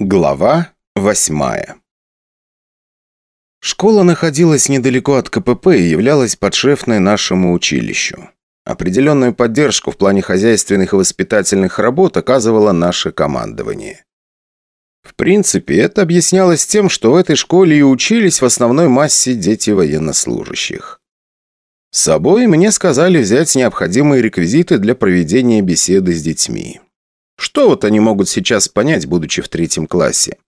Глава восьмая Школа находилась недалеко от КПП и являлась подшефной нашему училищу. Определенную поддержку в плане хозяйственных и воспитательных работ оказывало наше командование. В принципе, это объяснялось тем, что в этой школе и учились в основной массе дети военнослужащих. С собой мне сказали взять необходимые реквизиты для проведения беседы с детьми. Что вот они могут сейчас понять, будучи в третьем классе?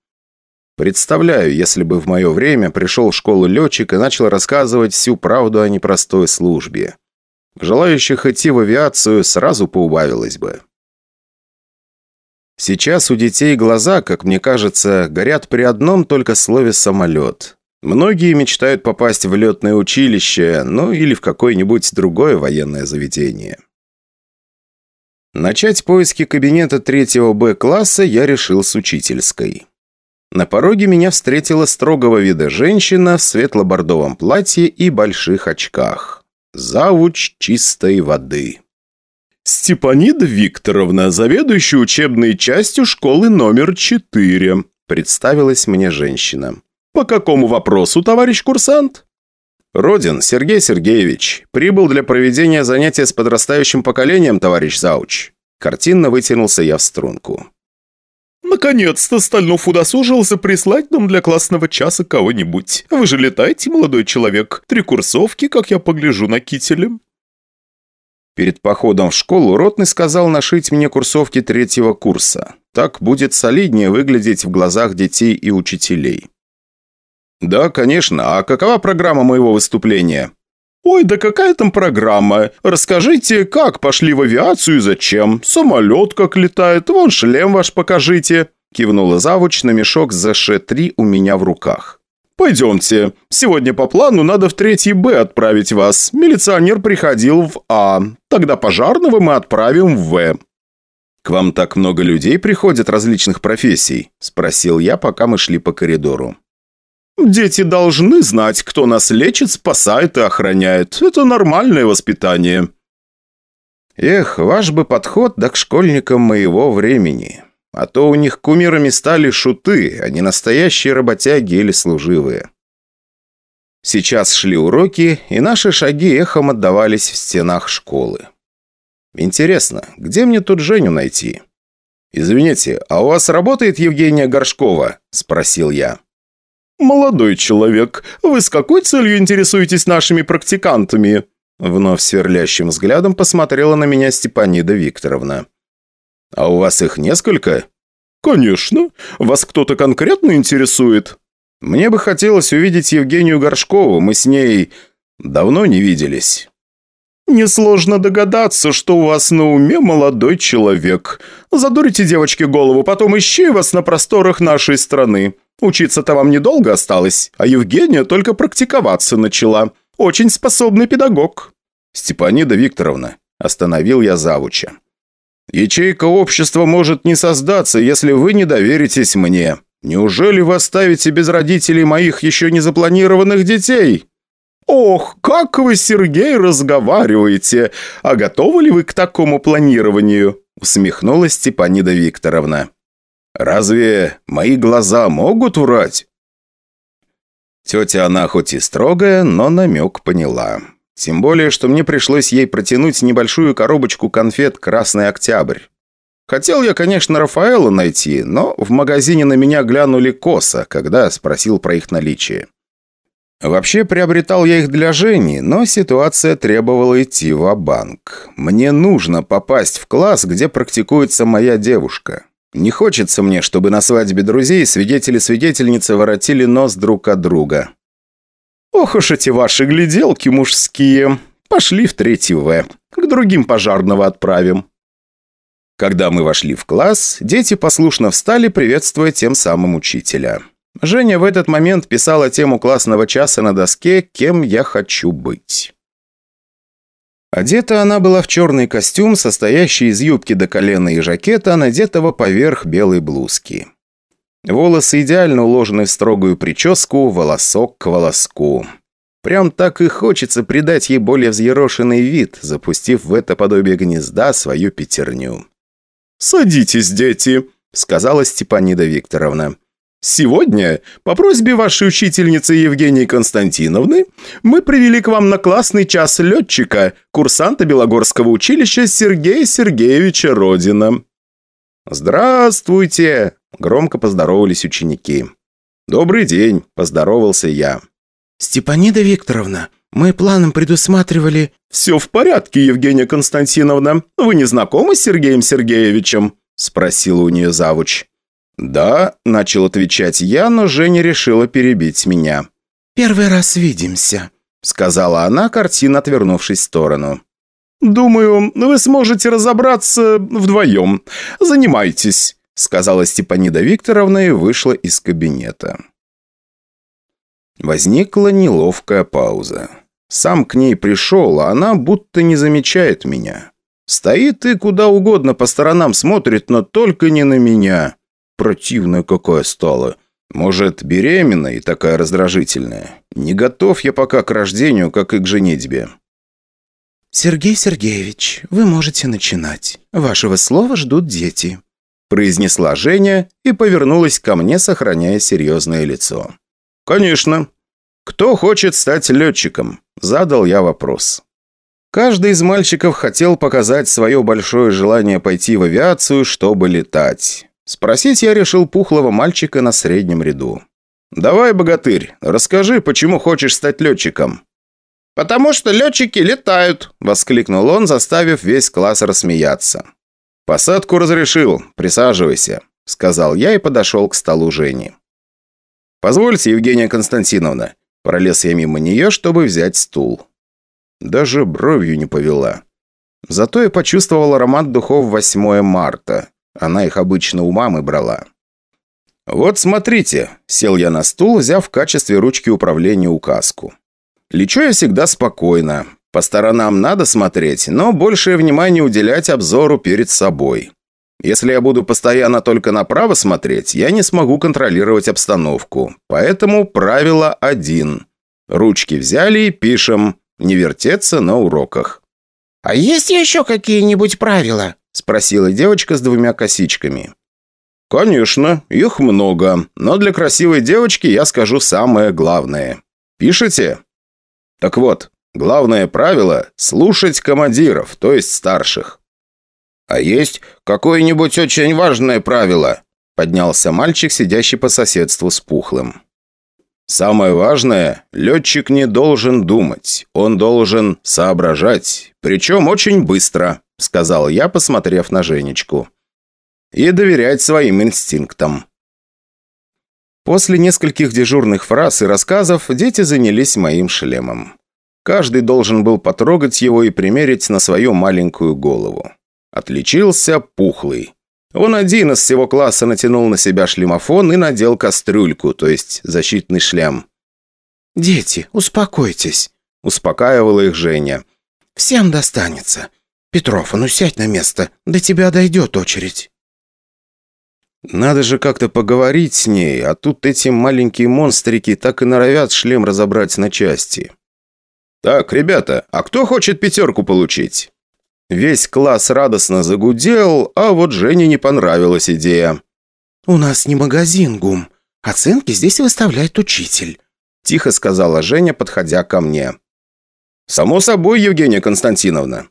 Представляю, если бы в мое время пришел в школу летчик и начал рассказывать всю правду о непростой службе. Желающих идти в авиацию сразу поубавилось бы. Сейчас у детей глаза, как мне кажется, горят при одном только слове «самолет». Многие мечтают попасть в летное училище, ну или в какое-нибудь другое военное заведение. Начать поиски кабинета третьего Б-класса я решил с учительской. На пороге меня встретила строгого вида женщина в светло-бордовом платье и больших очках. Завуч чистой воды. «Степанида Викторовна, заведующая учебной частью школы номер 4», представилась мне женщина. «По какому вопросу, товарищ курсант?» «Родин, Сергей Сергеевич, прибыл для проведения занятия с подрастающим поколением, товарищ Зауч». Картинно вытянулся я в струнку. «Наконец-то Стальнов удосужился прислать нам для классного часа кого-нибудь. Вы же летаете, молодой человек. Три курсовки, как я погляжу на кителе». Перед походом в школу Ротный сказал нашить мне курсовки третьего курса. Так будет солиднее выглядеть в глазах детей и учителей. «Да, конечно. А какова программа моего выступления?» «Ой, да какая там программа? Расскажите, как пошли в авиацию и зачем? Самолет как летает, вон шлем ваш покажите», кивнула завуч на мешок за ЗШ-3 у меня в руках. «Пойдемте. Сегодня по плану надо в третий Б отправить вас. Милиционер приходил в А. Тогда пожарного мы отправим в В». «К вам так много людей приходят различных профессий?» – спросил я, пока мы шли по коридору. Дети должны знать, кто нас лечит, спасает и охраняет. Это нормальное воспитание». «Эх, ваш бы подход да к школьникам моего времени. А то у них кумирами стали шуты, а не настоящие работяги или служивые». Сейчас шли уроки, и наши шаги эхом отдавались в стенах школы. «Интересно, где мне тут Женю найти?» «Извините, а у вас работает Евгения Горшкова?» – спросил я. «Молодой человек, вы с какой целью интересуетесь нашими практикантами?» Вновь сверлящим взглядом посмотрела на меня Степанида Викторовна. «А у вас их несколько?» «Конечно. Вас кто-то конкретно интересует?» «Мне бы хотелось увидеть Евгению Горшкову. Мы с ней давно не виделись». «Несложно догадаться, что у вас на уме молодой человек. Задурите девочке голову, потом ищи вас на просторах нашей страны. Учиться-то вам недолго осталось, а Евгения только практиковаться начала. Очень способный педагог». «Степанида Викторовна», – остановил я завуча. «Ячейка общества может не создаться, если вы не доверитесь мне. Неужели вы оставите без родителей моих еще не запланированных детей?» «Ох, как вы, Сергей, разговариваете! А готовы ли вы к такому планированию?» усмехнулась Степанида Викторовна. Разве мои глаза могут врать?» Тетя она хоть и строгая, но намек поняла. Тем более, что мне пришлось ей протянуть небольшую коробочку конфет «Красный Октябрь». Хотел я, конечно, Рафаэла найти, но в магазине на меня глянули косо, когда спросил про их наличие. Вообще, приобретал я их для Жени, но ситуация требовала идти в банк Мне нужно попасть в класс, где практикуется моя девушка. Не хочется мне, чтобы на свадьбе друзей свидетели-свидетельницы воротили нос друг от друга. Ох уж эти ваши гляделки мужские. Пошли в третий В. К другим пожарного отправим. Когда мы вошли в класс, дети послушно встали, приветствуя тем самым учителя. Женя в этот момент писала тему классного часа на доске «Кем я хочу быть». Одета она была в черный костюм, состоящий из юбки до колена и жакета, надетого поверх белой блузки. Волосы идеально уложены в строгую прическу, волосок к волоску. Прям так и хочется придать ей более взъерошенный вид, запустив в это подобие гнезда свою пятерню. «Садитесь, дети!» — сказала Степанида Викторовна. «Сегодня, по просьбе вашей учительницы Евгении Константиновны, мы привели к вам на классный час летчика, курсанта Белогорского училища Сергея Сергеевича Родина». «Здравствуйте!» – громко поздоровались ученики. «Добрый день!» – поздоровался я. «Степанида Викторовна, мы планом предусматривали...» «Все в порядке, Евгения Константиновна. Вы не знакомы с Сергеем Сергеевичем?» – спросила у нее завуч. «Да», – начал отвечать я, но Женя решила перебить меня. «Первый раз видимся», – сказала она, картина отвернувшись в сторону. «Думаю, вы сможете разобраться вдвоем. Занимайтесь», – сказала Степанида Викторовна и вышла из кабинета. Возникла неловкая пауза. Сам к ней пришел, а она будто не замечает меня. Стоит и куда угодно по сторонам смотрит, но только не на меня. Противная какая стала. Может, беременная и такая раздражительная. Не готов я пока к рождению, как и к женитьбе. «Сергей Сергеевич, вы можете начинать. Вашего слова ждут дети», произнесла Женя и повернулась ко мне, сохраняя серьезное лицо. «Конечно. Кто хочет стать летчиком?» Задал я вопрос. Каждый из мальчиков хотел показать свое большое желание пойти в авиацию, чтобы летать. Спросить я решил пухлого мальчика на среднем ряду. «Давай, богатырь, расскажи, почему хочешь стать летчиком?» «Потому что летчики летают», – воскликнул он, заставив весь класс рассмеяться. «Посадку разрешил. Присаживайся», – сказал я и подошел к столу Жени. «Позвольте, Евгения Константиновна». Пролез я мимо нее, чтобы взять стул. Даже бровью не повела. Зато я почувствовал аромат духов 8 марта. Она их обычно у мамы брала. «Вот смотрите», – сел я на стул, взяв в качестве ручки управления указку. «Лечу я всегда спокойно. По сторонам надо смотреть, но большее внимание уделять обзору перед собой. Если я буду постоянно только направо смотреть, я не смогу контролировать обстановку. Поэтому правило один. Ручки взяли и пишем. Не вертеться на уроках». «А есть еще какие-нибудь правила?» – спросила девочка с двумя косичками. «Конечно, их много, но для красивой девочки я скажу самое главное. Пишите?» «Так вот, главное правило – слушать командиров, то есть старших». «А есть какое-нибудь очень важное правило?» – поднялся мальчик, сидящий по соседству с Пухлым. Самое важное, летчик не должен думать, он должен соображать, причем очень быстро. – сказал я, посмотрев на Женечку. «И доверять своим инстинктам». После нескольких дежурных фраз и рассказов дети занялись моим шлемом. Каждый должен был потрогать его и примерить на свою маленькую голову. Отличился пухлый. Он один из всего класса натянул на себя шлемофон и надел кастрюльку, то есть защитный шлем. «Дети, успокойтесь», – успокаивала их Женя. «Всем достанется. «Петров, а ну сядь на место, до тебя дойдет очередь». «Надо же как-то поговорить с ней, а тут эти маленькие монстрики так и норовят шлем разобрать на части». «Так, ребята, а кто хочет пятерку получить?» Весь класс радостно загудел, а вот Жене не понравилась идея. «У нас не магазин, Гум. Оценки здесь выставляет учитель», – тихо сказала Женя, подходя ко мне. «Само собой, Евгения Константиновна.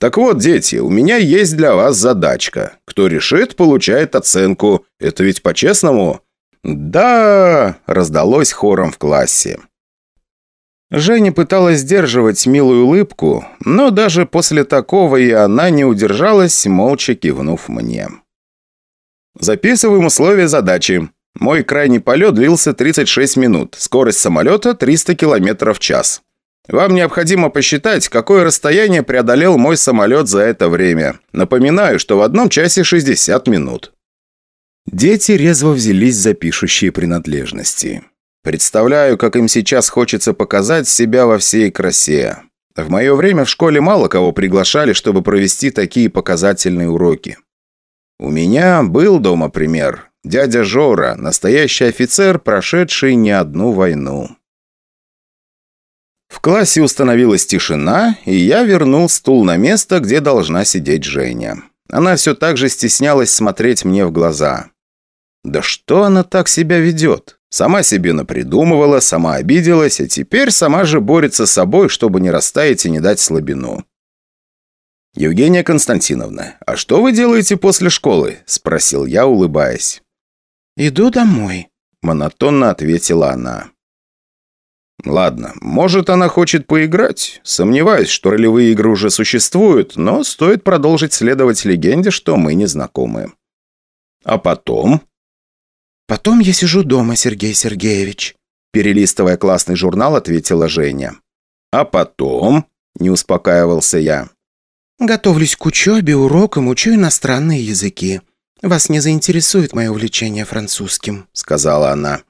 Так вот, дети, у меня есть для вас задачка. Кто решит, получает оценку. Это ведь по-честному?» «Да!» – раздалось хором в классе. Женя пыталась сдерживать милую улыбку, но даже после такого и она не удержалась, молча кивнув мне. Записываем условия задачи. Мой крайний полет длился 36 минут, скорость самолета 300 км в час. Вам необходимо посчитать, какое расстояние преодолел мой самолет за это время. Напоминаю, что в одном часе 60 минут». Дети резво взялись за пишущие принадлежности. Представляю, как им сейчас хочется показать себя во всей красе. В мое время в школе мало кого приглашали, чтобы провести такие показательные уроки. У меня был дома пример. Дядя Жора, настоящий офицер, прошедший не одну войну. В классе установилась тишина, и я вернул стул на место, где должна сидеть Женя. Она все так же стеснялась смотреть мне в глаза. Да что она так себя ведет? Сама себе напридумывала, сама обиделась, а теперь сама же борется с собой, чтобы не растаять и не дать слабину. «Евгения Константиновна, а что вы делаете после школы?» – спросил я, улыбаясь. «Иду домой», – монотонно ответила она. «Ладно, может, она хочет поиграть. Сомневаюсь, что ролевые игры уже существуют, но стоит продолжить следовать легенде, что мы не знакомы. А потом...» «Потом я сижу дома, Сергей Сергеевич», – перелистывая классный журнал, ответила Женя. «А потом...» – не успокаивался я. «Готовлюсь к учебе, урокам, учу иностранные языки. Вас не заинтересует мое увлечение французским», – сказала она.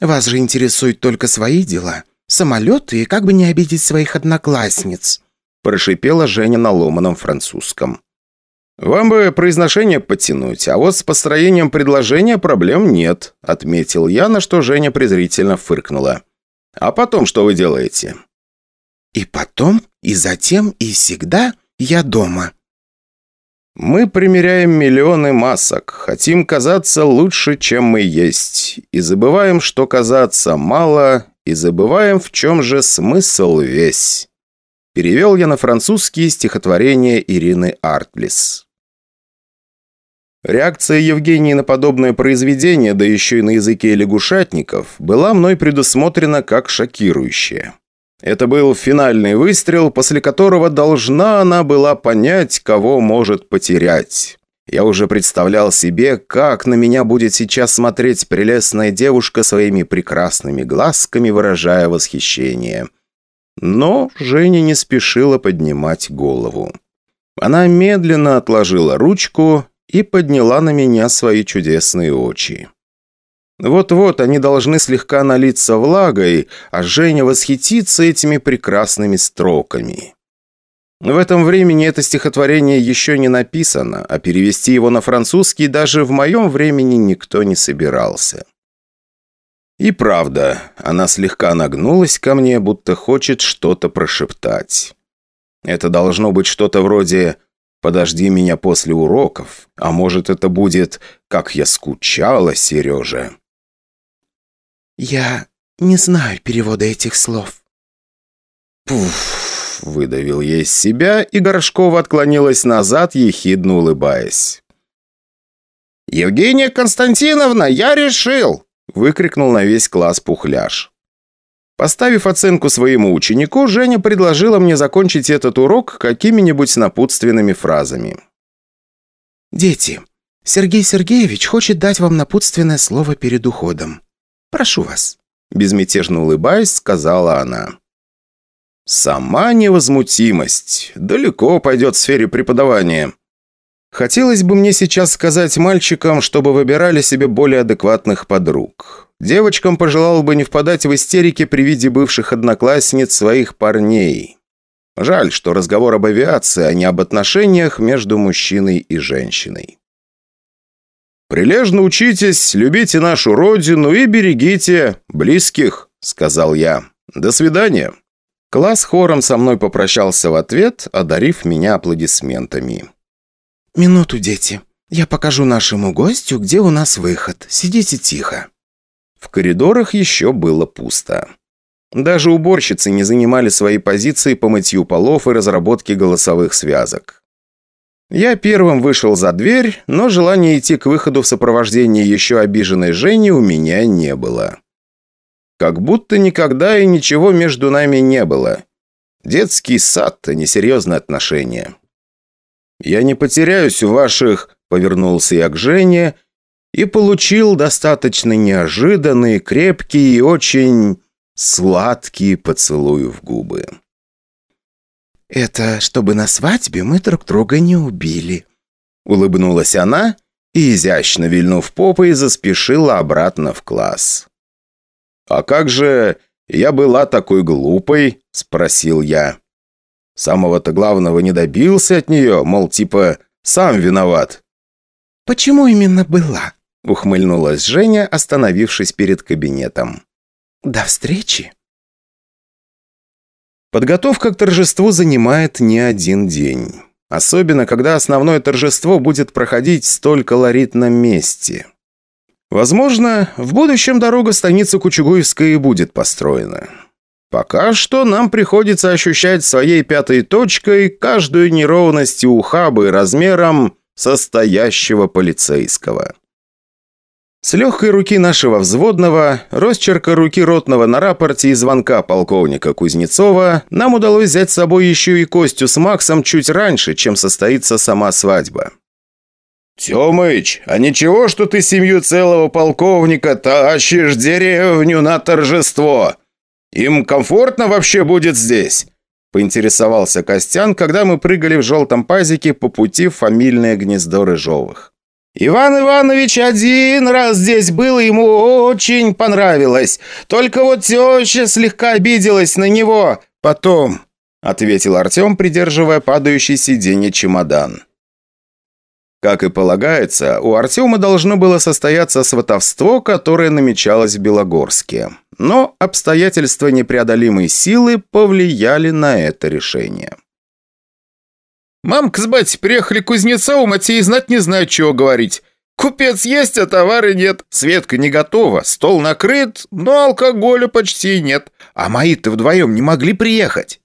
«Вас же интересуют только свои дела, самолеты и как бы не обидеть своих одноклассниц», – прошипела Женя на ломаном французском. «Вам бы произношение подтянуть, а вот с построением предложения проблем нет», отметил я, на что Женя презрительно фыркнула. «А потом что вы делаете?» «И потом, и затем, и всегда я дома». «Мы примеряем миллионы масок, хотим казаться лучше, чем мы есть, и забываем, что казаться мало, и забываем, в чем же смысл весь». Перевел я на французский стихотворение Ирины Артлис. Реакция Евгении на подобное произведение, да еще и на языке лягушатников, была мной предусмотрена как шокирующая. Это был финальный выстрел, после которого должна она была понять, кого может потерять. Я уже представлял себе, как на меня будет сейчас смотреть прелестная девушка своими прекрасными глазками, выражая восхищение. Но Женя не спешила поднимать голову. Она медленно отложила ручку и подняла на меня свои чудесные очи. Вот-вот они должны слегка налиться влагой, а Женя восхитится этими прекрасными строками. В этом времени это стихотворение еще не написано, а перевести его на французский даже в моем времени никто не собирался. И правда, она слегка нагнулась ко мне, будто хочет что-то прошептать. Это должно быть что-то вроде Подожди меня после уроков. А может, это будет «Как я скучала, Сережа». «Я не знаю перевода этих слов». «Пуф!» – выдавил я из себя, и Горшкова отклонилась назад, ехидно улыбаясь. «Евгения Константиновна, я решил!» – выкрикнул на весь класс пухляш. Поставив оценку своему ученику, Женя предложила мне закончить этот урок какими-нибудь напутственными фразами. «Дети, Сергей Сергеевич хочет дать вам напутственное слово перед уходом. Прошу вас», – безмятежно улыбаясь, сказала она. «Сама невозмутимость. Далеко пойдет в сфере преподавания. Хотелось бы мне сейчас сказать мальчикам, чтобы выбирали себе более адекватных подруг. Девочкам пожелал бы не впадать в истерики при виде бывших одноклассниц своих парней. Жаль, что разговор об авиации, а не об отношениях между мужчиной и женщиной. «Прилежно учитесь, любите нашу родину и берегите близких», — сказал я. «До свидания». Класс хором со мной попрощался в ответ, одарив меня аплодисментами. «Минуту, дети. Я покажу нашему гостю, где у нас выход. Сидите тихо». В коридорах еще было пусто. Даже уборщицы не занимали свои позиции по мытью полов и разработке голосовых связок. Я первым вышел за дверь, но желания идти к выходу в сопровождении еще обиженной Жени у меня не было. Как будто никогда и ничего между нами не было. Детский сад, а не серьезные отношения. «Я не потеряюсь в ваших...» — повернулся я к Жене и получил достаточно неожиданный, крепкий и очень сладкий поцелуй в губы. «Это чтобы на свадьбе мы друг друга не убили», — улыбнулась она и, изящно вильнув попой, заспешила обратно в класс. «А как же я была такой глупой?» — спросил я. Самого-то главного не добился от нее, мол, типа, сам виноват. «Почему именно была?» Ухмыльнулась Женя, остановившись перед кабинетом. «До встречи!» Подготовка к торжеству занимает не один день. Особенно, когда основное торжество будет проходить в столь колоритном месте. Возможно, в будущем дорога станицы Кучугуевская и будет построена. Пока что нам приходится ощущать своей пятой точкой каждую неровность и ухабы размером состоящего полицейского. С легкой руки нашего взводного, росчерка руки ротного на рапорте и звонка полковника Кузнецова нам удалось взять с собой еще и Костю с Максом чуть раньше, чем состоится сама свадьба. «Тёмыч, а ничего, что ты семью целого полковника тащишь деревню на торжество? Им комфортно вообще будет здесь?» Поинтересовался Костян, когда мы прыгали в желтом пазике по пути в фамильное гнездо Рыжовых. «Иван Иванович один раз здесь был, ему очень понравилось. Только вот теща слегка обиделась на него. Потом...» — ответил Артем, придерживая падающий сиденье чемодан. Как и полагается, у Артема должно было состояться сватовство, которое намечалось в Белогорске. Но обстоятельства непреодолимой силы повлияли на это решение. «Мамка с батей приехали к Кузнецову, Матей знать не знаю, чего говорить. Купец есть, а товара нет. Светка не готова, стол накрыт, но алкоголя почти нет. А мои-то вдвоем не могли приехать».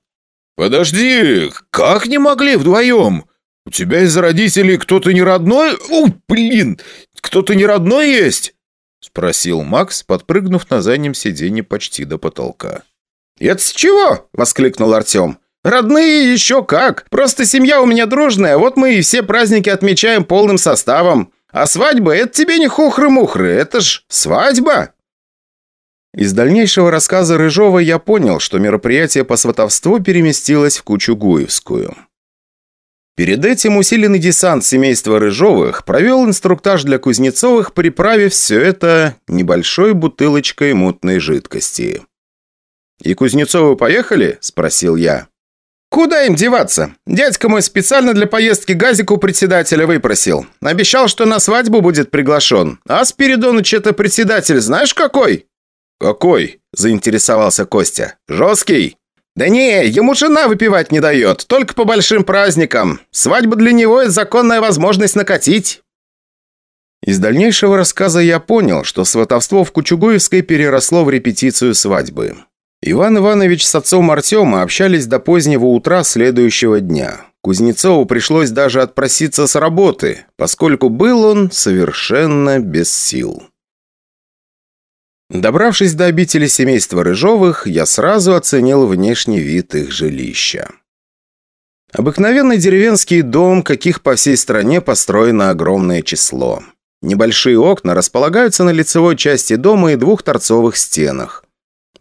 «Подожди, как не могли вдвоем? «У тебя из родителей кто-то не родной? У, блин! Кто-то не родной есть?» Спросил Макс, подпрыгнув на заднем сиденье почти до потолка. «Это с чего?» – воскликнул Артем. «Родные еще как! Просто семья у меня дружная, вот мы и все праздники отмечаем полным составом. А свадьба – это тебе не хухры-мухры, это ж свадьба!» Из дальнейшего рассказа Рыжова я понял, что мероприятие по сватовству переместилось в Кучу Гуевскую. Перед этим усиленный десант семейства Рыжовых провел инструктаж для Кузнецовых, приправив все это небольшой бутылочкой мутной жидкости. «И Кузнецовы поехали?» – спросил я. «Куда им деваться? Дядька мой специально для поездки газик у председателя выпросил. Обещал, что на свадьбу будет приглашен. А Спиридоныч это председатель знаешь какой?» «Какой?» – заинтересовался Костя. «Жесткий?» «Да не, ему жена выпивать не дает, только по большим праздникам. Свадьба для него – это законная возможность накатить». Из дальнейшего рассказа я понял, что сватовство в Кучугуевской переросло в репетицию свадьбы. Иван Иванович с отцом Артема общались до позднего утра следующего дня. Кузнецову пришлось даже отпроситься с работы, поскольку был он совершенно без сил. Добравшись до обители семейства Рыжовых, я сразу оценил внешний вид их жилища. Обыкновенный деревенский дом, каких по всей стране построено огромное число. Небольшие окна располагаются на лицевой части дома и двух торцовых стенах.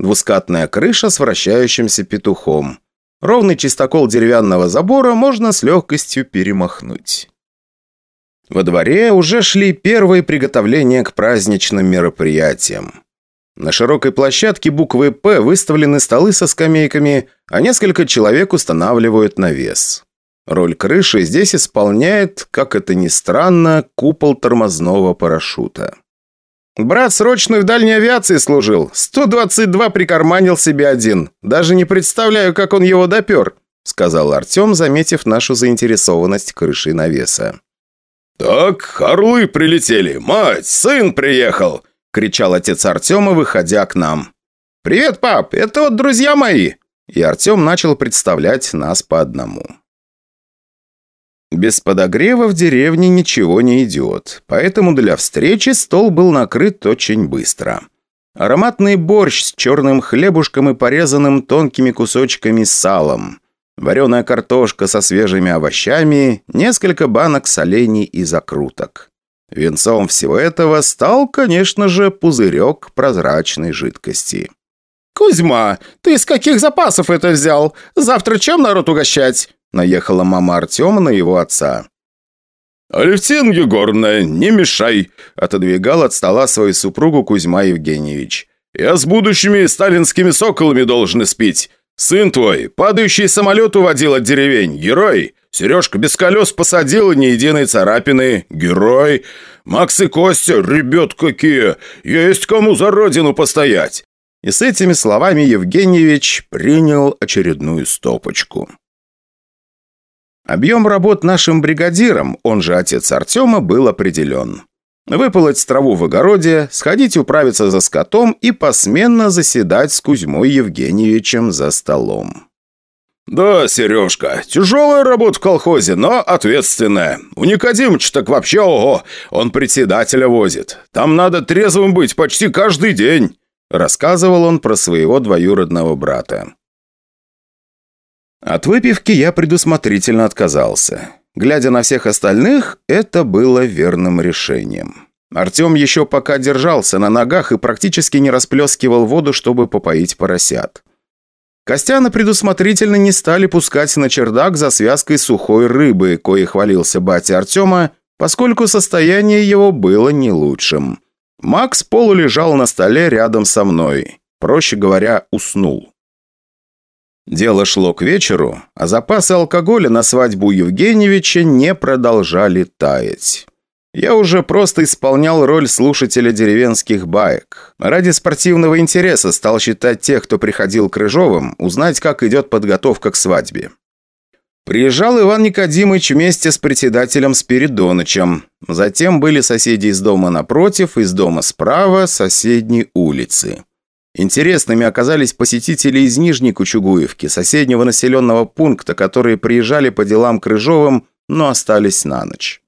Двускатная крыша с вращающимся петухом. Ровный чистокол деревянного забора можно с легкостью перемахнуть. Во дворе уже шли первые приготовления к праздничным мероприятиям. На широкой площадке буквы «П» выставлены столы со скамейками, а несколько человек устанавливают навес. Роль крыши здесь исполняет, как это ни странно, купол тормозного парашюта. «Брат срочно в дальней авиации служил. 122 прикарманил себе один. Даже не представляю, как он его допер», сказал Артем, заметив нашу заинтересованность крышей навеса. «Так, орлы прилетели. Мать, сын приехал. – кричал отец Артема, выходя к нам. «Привет, пап! Это вот друзья мои!» И Артем начал представлять нас по одному. Без подогрева в деревне ничего не идет, поэтому для встречи стол был накрыт очень быстро. Ароматный борщ с черным хлебушком и порезанным тонкими кусочками салом, вареная картошка со свежими овощами, несколько банок солений и закруток. Венцом всего этого стал, конечно же, пузырек прозрачной жидкости. «Кузьма, ты из каких запасов это взял? Завтра чем народ угощать?» Наехала мама Артема на его отца. «Алевтина Егоровна, не мешай!» Отодвигал от стола свою супругу Кузьма Евгеньевич. «Я с будущими сталинскими соколами должен спить. Сын твой, падающий самолет уводил от деревень. Герой! Сережка без колес посадил ни единой царапины. Герой! Макс и Костя, ребят какие! Есть кому за родину постоять!» И с этими словами Евгеньевич принял очередную стопочку. Объем работ нашим бригадиром, он же отец Артема, был определен. Выполоть траву в огороде, сходить управиться за скотом и посменно заседать с Кузьмой Евгеньевичем за столом. «Да, Сережка, тяжелая работа в колхозе, но ответственная. У Никодимыча так вообще ого, он председателя возит. Там надо трезвым быть почти каждый день», рассказывал он про своего двоюродного брата. От выпивки я предусмотрительно отказался. Глядя на всех остальных, это было верным решением. Артем еще пока держался на ногах и практически не расплескивал воду, чтобы попоить поросят. Костяна предусмотрительно не стали пускать на чердак за связкой сухой рыбы, кое хвалился батя Артема, поскольку состояние его было не лучшим. Макс полулежал на столе рядом со мной. Проще говоря, уснул. Дело шло к вечеру, а запасы алкоголя на свадьбу Евгеньевича не продолжали таять. Я уже просто исполнял роль слушателя деревенских баек. Ради спортивного интереса стал считать тех, кто приходил к Рыжовым, узнать, как идет подготовка к свадьбе. Приезжал Иван Никодимыч вместе с председателем Спиридонычем. Затем были соседи из дома напротив, из дома справа, соседней улицы. Интересными оказались посетители из Нижней Кучугуевки, соседнего населенного пункта, которые приезжали по делам к Рыжовым, но остались на ночь.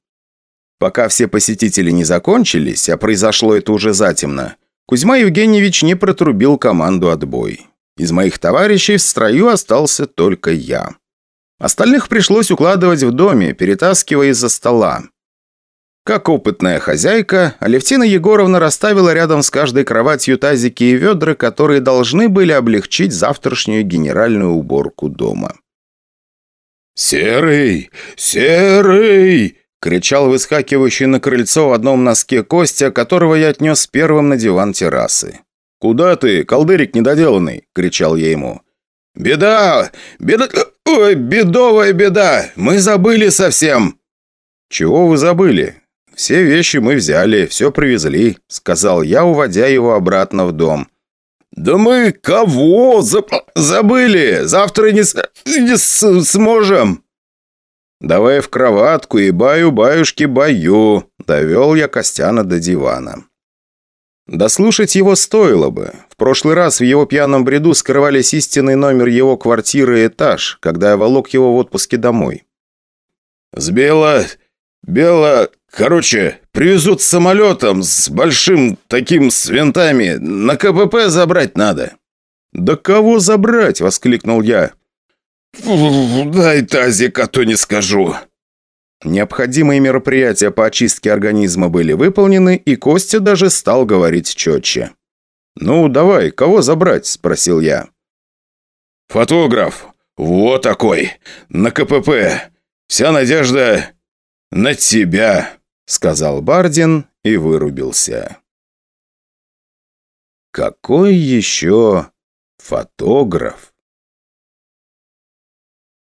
Пока все посетители не закончились, а произошло это уже затемно, Кузьма Евгеньевич не протрубил команду «Отбой». Из моих товарищей в строю остался только я. Остальных пришлось укладывать в доме, перетаскивая из-за стола. Как опытная хозяйка, Алевтина Егоровна расставила рядом с каждой кроватью тазики и ведра, которые должны были облегчить завтрашнюю генеральную уборку дома. «Серый! Серый!» Кричал выскакивающий на крыльцо в одном носке Костя, которого я отнес первым на диван террасы. «Куда ты, колдырик недоделанный?» – кричал я ему. «Беда! Беда! Ой, бедовая беда! Мы забыли совсем!» «Чего вы забыли? Все вещи мы взяли, все привезли», – сказал я, уводя его обратно в дом. «Да мы кого забыли? Завтра не, с... не с... сможем!» «Давай в кроватку и баю-баюшки-баю», – довел я Костяна до дивана. Дослушать его стоило бы. В прошлый раз в его пьяном бреду скрывались истинный номер его квартиры и этаж, когда я волок его в отпуске домой. «С Бела... Бела... Короче, привезут самолетом с большим таким с винтами. На КПП забрать надо». «Да кого забрать?» – воскликнул я. «Дай тазик, а то не скажу». Необходимые мероприятия по очистке организма были выполнены, и Костя даже стал говорить четче. «Ну, давай, кого забрать?» – спросил я. «Фотограф. Вот такой. На КПП. Вся надежда на тебя», – сказал Бардин и вырубился. «Какой еще фотограф?»